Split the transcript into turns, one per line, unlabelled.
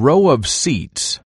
Row of seats.